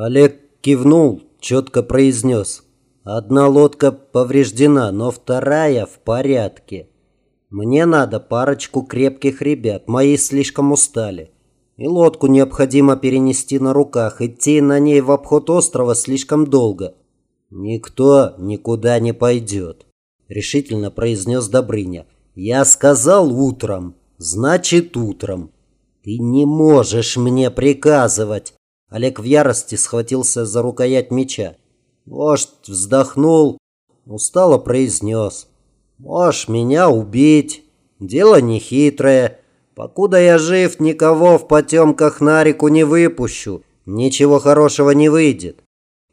Олег кивнул, четко произнес. Одна лодка повреждена, но вторая в порядке. Мне надо парочку крепких ребят, мои слишком устали. И лодку необходимо перенести на руках, идти на ней в обход острова слишком долго. Никто никуда не пойдет, решительно произнес Добрыня. Я сказал утром, значит утром. Ты не можешь мне приказывать. Олег в ярости схватился за рукоять меча. Вождь вздохнул, устало произнес. «Можешь меня убить. Дело нехитрое. Покуда я жив, никого в потемках на реку не выпущу. Ничего хорошего не выйдет.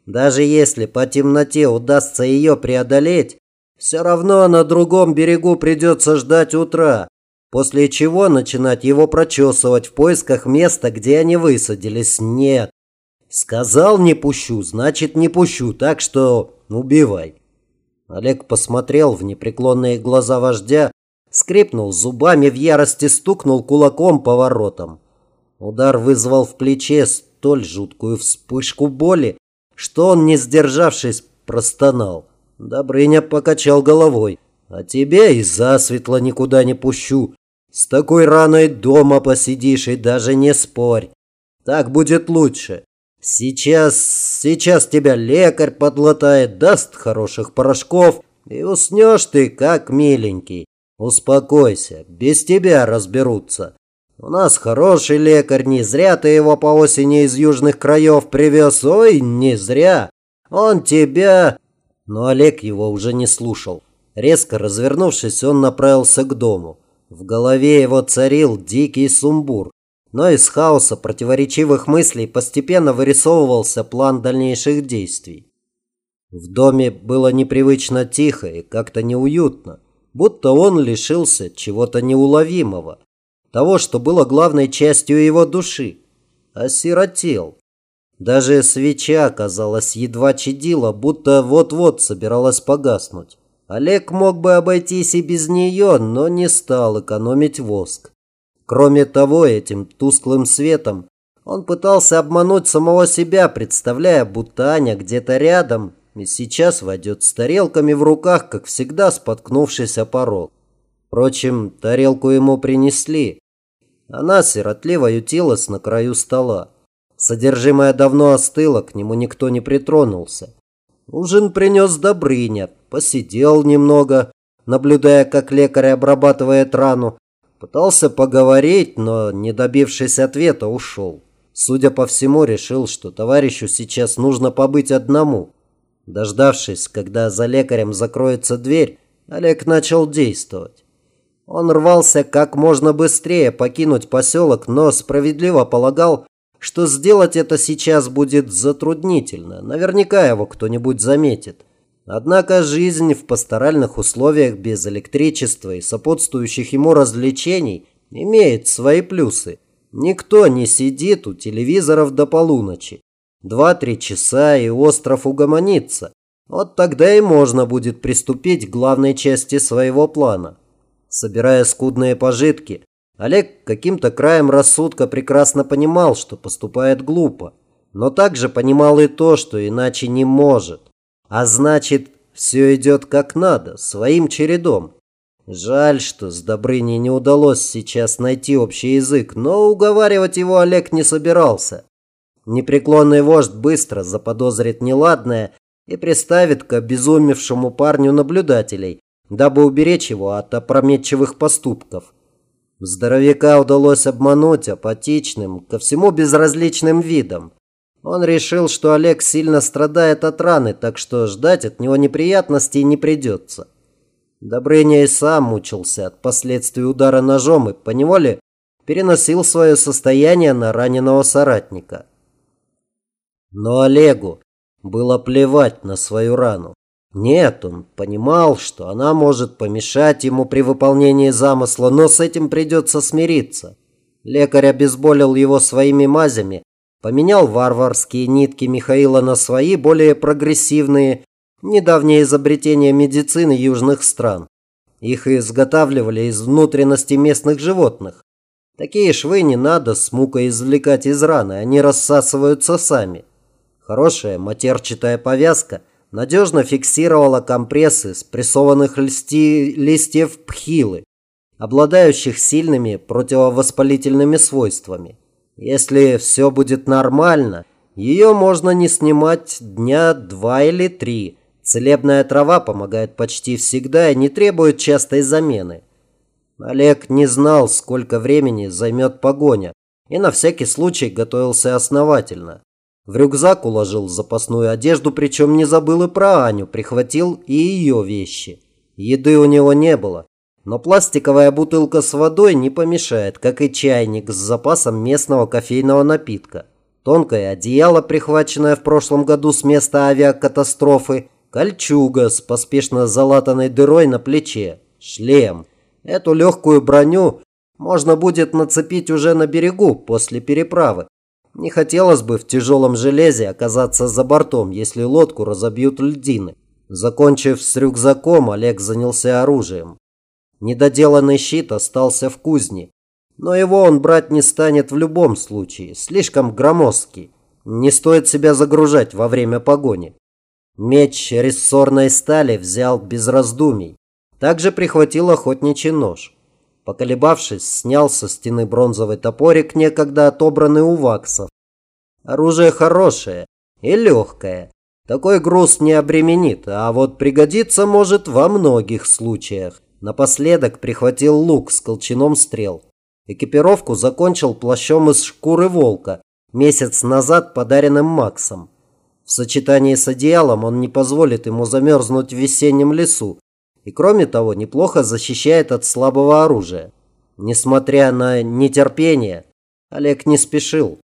Даже если по темноте удастся ее преодолеть, все равно на другом берегу придется ждать утра, после чего начинать его прочесывать в поисках места, где они высадились. Нет. Сказал не пущу, значит не пущу, так что убивай. Олег посмотрел в непреклонные глаза вождя, скрипнул зубами в ярости, стукнул кулаком по воротам. Удар вызвал в плече столь жуткую вспышку боли, что он, не сдержавшись, простонал. Добрыня покачал головой. «А тебя и засветло никуда не пущу. С такой раной дома посидишь и даже не спорь. Так будет лучше. Сейчас, сейчас тебя лекарь подлатает, даст хороших порошков, и уснешь ты, как миленький. Успокойся, без тебя разберутся. У нас хороший лекарь, не зря ты его по осени из южных краев привез. Ой, не зря. Он тебя... Но Олег его уже не слушал. Резко развернувшись, он направился к дому. В голове его царил дикий сумбур. Но из хаоса противоречивых мыслей постепенно вырисовывался план дальнейших действий. В доме было непривычно тихо и как-то неуютно, будто он лишился чего-то неуловимого того, что было главной частью его души, осиротел. Даже свеча, казалось, едва чадила, будто вот-вот собиралась погаснуть. Олег мог бы обойтись и без нее, но не стал экономить воск. Кроме того, этим тусклым светом он пытался обмануть самого себя, представляя, будто Аня где-то рядом и сейчас войдет с тарелками в руках, как всегда споткнувшись о порог. Впрочем, тарелку ему принесли. Она сиротливо ютилась на краю стола. Содержимое давно остыло, к нему никто не притронулся. Ужин принес Добрыня, посидел немного, наблюдая, как лекарь обрабатывает рану. Пытался поговорить, но, не добившись ответа, ушел. Судя по всему, решил, что товарищу сейчас нужно побыть одному. Дождавшись, когда за лекарем закроется дверь, Олег начал действовать. Он рвался как можно быстрее покинуть поселок, но справедливо полагал, что сделать это сейчас будет затруднительно. Наверняка его кто-нибудь заметит. Однако жизнь в пасторальных условиях без электричества и сопутствующих ему развлечений имеет свои плюсы. Никто не сидит у телевизоров до полуночи. Два-три часа и остров угомонится. Вот тогда и можно будет приступить к главной части своего плана. Собирая скудные пожитки, Олег каким-то краем рассудка прекрасно понимал, что поступает глупо, но также понимал и то, что иначе не может. А значит, все идет как надо, своим чередом. Жаль, что с Добрыней не удалось сейчас найти общий язык, но уговаривать его Олег не собирался. Непреклонный вождь быстро заподозрит неладное и приставит к обезумевшему парню наблюдателей, дабы уберечь его от опрометчивых поступков. Здоровяка удалось обмануть апатичным, ко всему безразличным видом. Он решил, что Олег сильно страдает от раны, так что ждать от него неприятностей не придется. Добрыня и сам мучился от последствий удара ножом и поневоле переносил свое состояние на раненого соратника. Но Олегу было плевать на свою рану. Нет, он понимал, что она может помешать ему при выполнении замысла, но с этим придется смириться. Лекарь обезболил его своими мазями, поменял варварские нитки Михаила на свои, более прогрессивные, недавнее изобретение медицины южных стран. Их изготавливали из внутренности местных животных. Такие швы не надо с мукой извлекать из раны, они рассасываются сами. Хорошая матерчатая повязка надежно фиксировала компрессы с прессованных листи... листьев пхилы, обладающих сильными противовоспалительными свойствами. Если все будет нормально, ее можно не снимать дня два или три. Целебная трава помогает почти всегда и не требует частой замены. Олег не знал, сколько времени займет погоня, и на всякий случай готовился основательно. В рюкзак уложил запасную одежду, причем не забыл и про Аню, прихватил и ее вещи. Еды у него не было, но пластиковая бутылка с водой не помешает, как и чайник с запасом местного кофейного напитка. Тонкое одеяло, прихваченное в прошлом году с места авиакатастрофы, кольчуга с поспешно залатанной дырой на плече, шлем. Эту легкую броню можно будет нацепить уже на берегу после переправы. Не хотелось бы в тяжелом железе оказаться за бортом, если лодку разобьют льдины. Закончив с рюкзаком, Олег занялся оружием. Недоделанный щит остался в кузне. Но его он брать не станет в любом случае, слишком громоздкий. Не стоит себя загружать во время погони. Меч рессорной стали взял без раздумий. Также прихватил охотничий нож. Поколебавшись, снял со стены бронзовый топорик, некогда отобранный у ваксов. Оружие хорошее и легкое. Такой груз не обременит, а вот пригодится может во многих случаях. Напоследок прихватил лук с колчаном стрел. Экипировку закончил плащом из шкуры волка, месяц назад подаренным Максом. В сочетании с одеялом он не позволит ему замерзнуть в весеннем лесу. И кроме того, неплохо защищает от слабого оружия. Несмотря на нетерпение, Олег не спешил.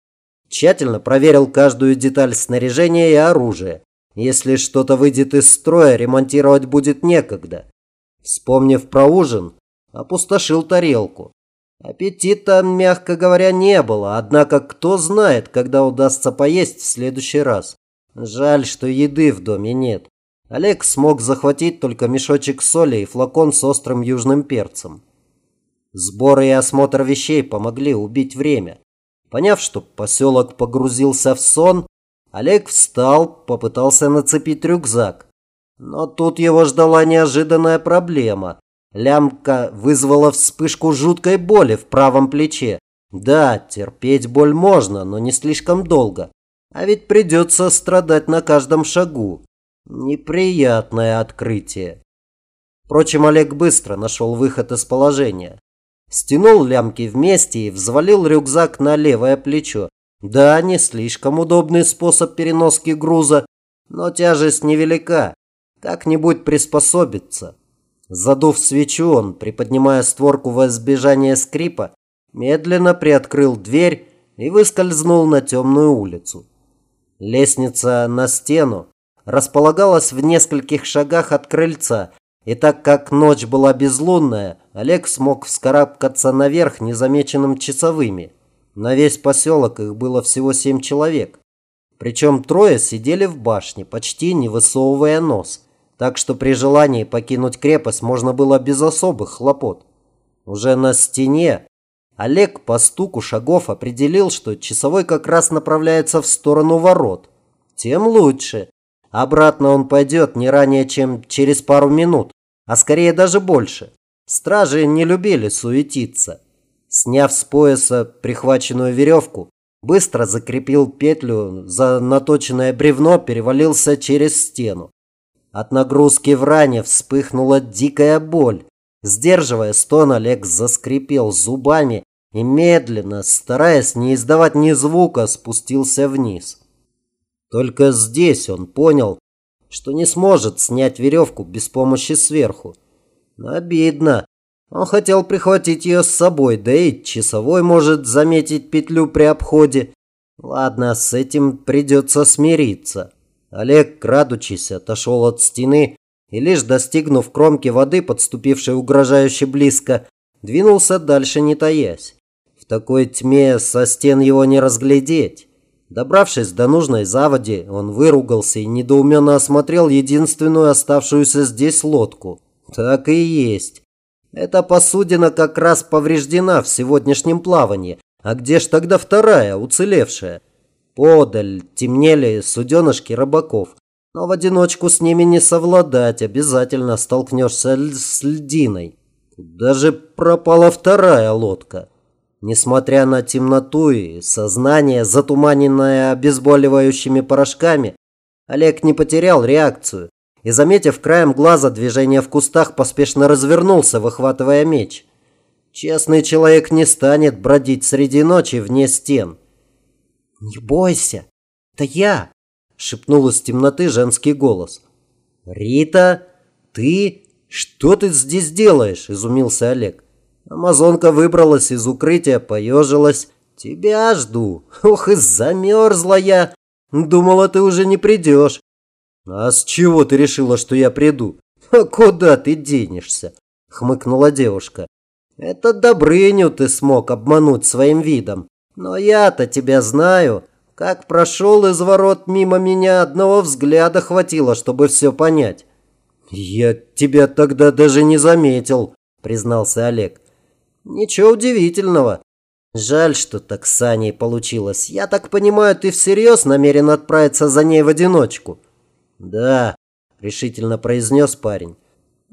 Тщательно проверил каждую деталь снаряжения и оружия. Если что-то выйдет из строя, ремонтировать будет некогда. Вспомнив про ужин, опустошил тарелку. Аппетита, мягко говоря, не было, однако кто знает, когда удастся поесть в следующий раз. Жаль, что еды в доме нет. Олег смог захватить только мешочек соли и флакон с острым южным перцем. Сборы и осмотр вещей помогли убить время. Поняв, что поселок погрузился в сон, Олег встал, попытался нацепить рюкзак. Но тут его ждала неожиданная проблема. Лямка вызвала вспышку жуткой боли в правом плече. Да, терпеть боль можно, но не слишком долго. А ведь придется страдать на каждом шагу. Неприятное открытие. Впрочем, Олег быстро нашел выход из положения. Стянул лямки вместе и взвалил рюкзак на левое плечо. Да, не слишком удобный способ переноски груза, но тяжесть невелика. Как-нибудь приспособиться. Задув свечу, он, приподнимая створку во избежание скрипа, медленно приоткрыл дверь и выскользнул на темную улицу. Лестница на стену располагалась в нескольких шагах от крыльца, и так как ночь была безлунная, Олег смог вскарабкаться наверх незамеченным часовыми. На весь поселок их было всего семь человек. Причем трое сидели в башне, почти не высовывая нос так что при желании покинуть крепость можно было без особых хлопот. Уже на стене Олег по стуку шагов определил, что часовой как раз направляется в сторону ворот. Тем лучше. Обратно он пойдет не ранее, чем через пару минут, а скорее даже больше. Стражи не любили суетиться. Сняв с пояса прихваченную веревку, быстро закрепил петлю за наточенное бревно, перевалился через стену. От нагрузки в ране вспыхнула дикая боль. Сдерживая стон, Олег заскрипел зубами и медленно, стараясь не издавать ни звука, спустился вниз. Только здесь он понял, что не сможет снять веревку без помощи сверху. Обидно. Он хотел прихватить ее с собой, да и часовой может заметить петлю при обходе. Ладно, с этим придется смириться. Олег, крадучись, отошел от стены и, лишь достигнув кромки воды, подступившей угрожающе близко, двинулся дальше, не таясь. В такой тьме со стен его не разглядеть. Добравшись до нужной заводи, он выругался и недоуменно осмотрел единственную оставшуюся здесь лодку. Так и есть. Эта посудина как раз повреждена в сегодняшнем плавании. А где ж тогда вторая, уцелевшая? Подаль темнели суденышки рыбаков. Но в одиночку с ними не совладать, обязательно столкнешься с льдиной. Даже пропала вторая лодка. Несмотря на темноту и сознание, затуманенное обезболивающими порошками, Олег не потерял реакцию и, заметив краем глаза движение в кустах, поспешно развернулся, выхватывая меч. Честный человек не станет бродить среди ночи вне стен. «Не бойся, это я!» – шепнул из темноты женский голос. «Рита, ты? Что ты здесь делаешь?» – изумился Олег. Амазонка выбралась из укрытия, поежилась. «Тебя жду. Ох, и замерзла я. Думала, ты уже не придешь». «А с чего ты решила, что я приду?» «А куда ты денешься?» – хмыкнула девушка. «Это Добрыню ты смог обмануть своим видом. Но я-то тебя знаю. Как прошел из ворот мимо меня, одного взгляда хватило, чтобы все понять». «Я тебя тогда даже не заметил», – признался Олег. Ничего удивительного. Жаль, что так с Аней получилось. Я так понимаю, ты всерьез намерен отправиться за ней в одиночку? Да, решительно произнес парень.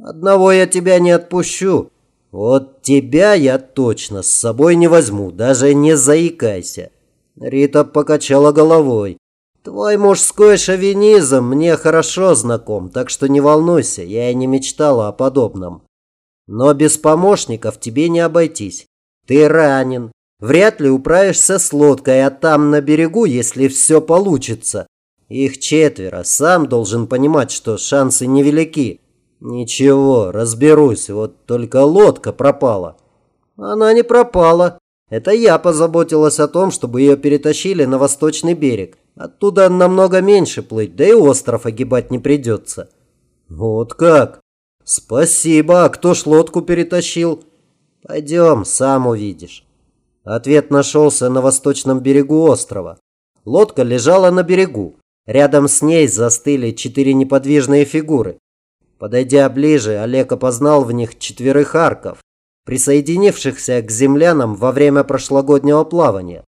Одного я тебя не отпущу. Вот тебя я точно с собой не возьму, даже не заикайся. Рита покачала головой. Твой мужской шовинизм мне хорошо знаком, так что не волнуйся, я и не мечтала о подобном. Но без помощников тебе не обойтись. Ты ранен. Вряд ли управишься с лодкой, а там на берегу, если все получится. Их четверо. Сам должен понимать, что шансы невелики. Ничего, разберусь. Вот только лодка пропала. Она не пропала. Это я позаботилась о том, чтобы ее перетащили на восточный берег. Оттуда намного меньше плыть, да и остров огибать не придется. Вот как? «Спасибо. А кто ж лодку перетащил?» «Пойдем, сам увидишь». Ответ нашелся на восточном берегу острова. Лодка лежала на берегу. Рядом с ней застыли четыре неподвижные фигуры. Подойдя ближе, Олег опознал в них четверых арков, присоединившихся к землянам во время прошлогоднего плавания.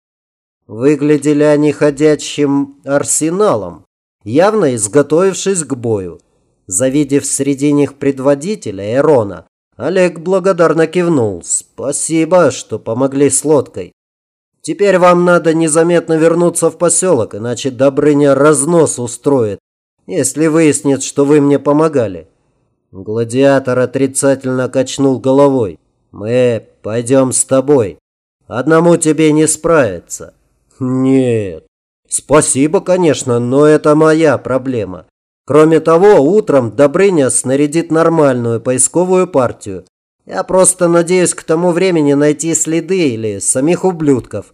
Выглядели они ходячим арсеналом, явно изготовившись к бою. Завидев среди них предводителя Эрона, Олег благодарно кивнул. «Спасибо, что помогли с лодкой. Теперь вам надо незаметно вернуться в поселок, иначе Добрыня разнос устроит, если выяснит, что вы мне помогали». Гладиатор отрицательно качнул головой. «Мы пойдем с тобой. Одному тебе не справиться». «Нет. Спасибо, конечно, но это моя проблема. Кроме того, утром Добрыня снарядит нормальную поисковую партию. Я просто надеюсь к тому времени найти следы или самих ублюдков.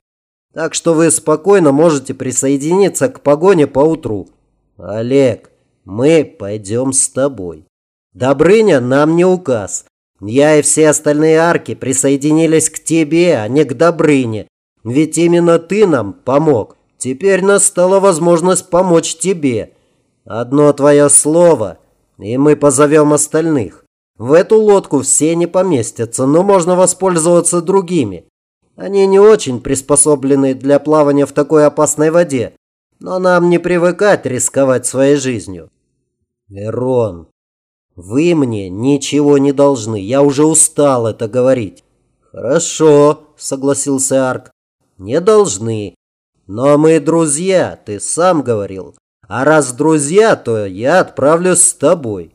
Так что вы спокойно можете присоединиться к погоне по утру. Олег, мы пойдем с тобой. Добрыня нам не указ. Я и все остальные арки присоединились к тебе, а не к Добрыне. Ведь именно ты нам помог. Теперь настала возможность помочь тебе. Одно твое слово, и мы позовем остальных. В эту лодку все не поместятся, но можно воспользоваться другими. Они не очень приспособлены для плавания в такой опасной воде, но нам не привыкать рисковать своей жизнью. Эрон, вы мне ничего не должны, я уже устал это говорить. Хорошо, согласился Арк. Не должны. Но мы друзья, ты сам говорил. А раз друзья, то я отправлюсь с тобой.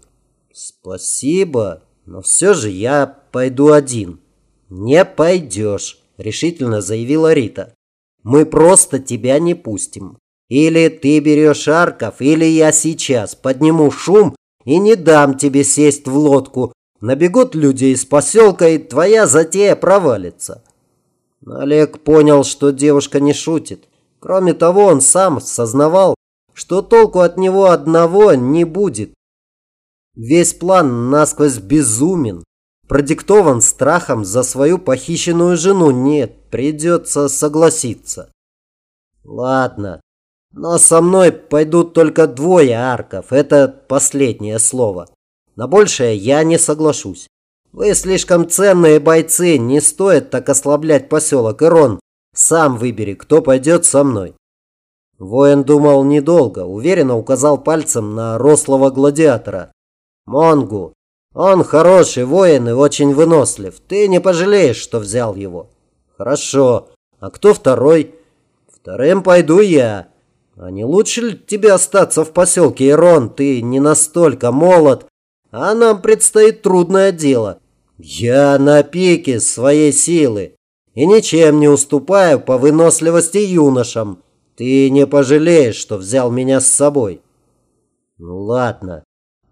Спасибо, но все же я пойду один. Не пойдешь, решительно заявила Рита. Мы просто тебя не пустим. Или ты берешь арков, или я сейчас подниму шум и не дам тебе сесть в лодку. Набегут люди из поселка, и твоя затея провалится. Олег понял, что девушка не шутит. Кроме того, он сам сознавал, что толку от него одного не будет. Весь план насквозь безумен, продиктован страхом за свою похищенную жену. Нет, придется согласиться. Ладно, но со мной пойдут только двое арков. Это последнее слово. На большее я не соглашусь. Вы слишком ценные бойцы, не стоит так ослаблять поселок. Ирон, сам выбери, кто пойдет со мной. Воин думал недолго, уверенно указал пальцем на рослого гладиатора. «Монгу, он хороший воин и очень вынослив. Ты не пожалеешь, что взял его». «Хорошо. А кто второй?» «Вторым пойду я. А не лучше ли тебе остаться в поселке Ирон? Ты не настолько молод, а нам предстоит трудное дело. Я на пике своей силы и ничем не уступаю по выносливости юношам. Ты не пожалеешь, что взял меня с собой». «Ну ладно.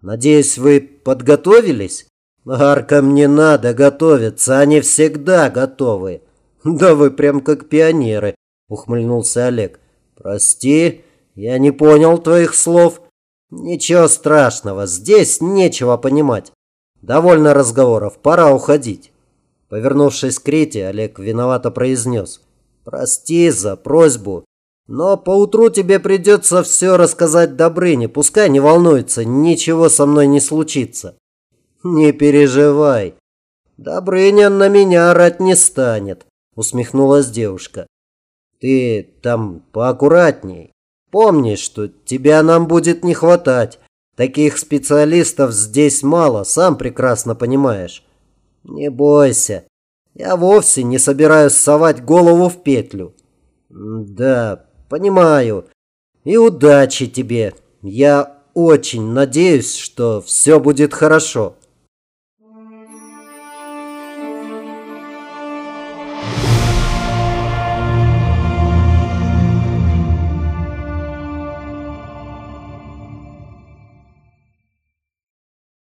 Надеюсь, вы подготовились? Аркам не надо готовиться, они всегда готовы. Да вы прям как пионеры, ухмыльнулся Олег. Прости, я не понял твоих слов. Ничего страшного, здесь нечего понимать. Довольно разговоров, пора уходить. Повернувшись к Рите, Олег виновато произнес. Прости за просьбу, но поутру тебе придется все рассказать Добрыне. Пускай не волнуется, ничего со мной не случится. Не переживай. Добрыня на меня орать не станет, усмехнулась девушка. Ты там поаккуратней. Помни, что тебя нам будет не хватать. Таких специалистов здесь мало, сам прекрасно понимаешь. Не бойся. Я вовсе не собираюсь совать голову в петлю. Да, Понимаю. И удачи тебе. Я очень надеюсь, что все будет хорошо.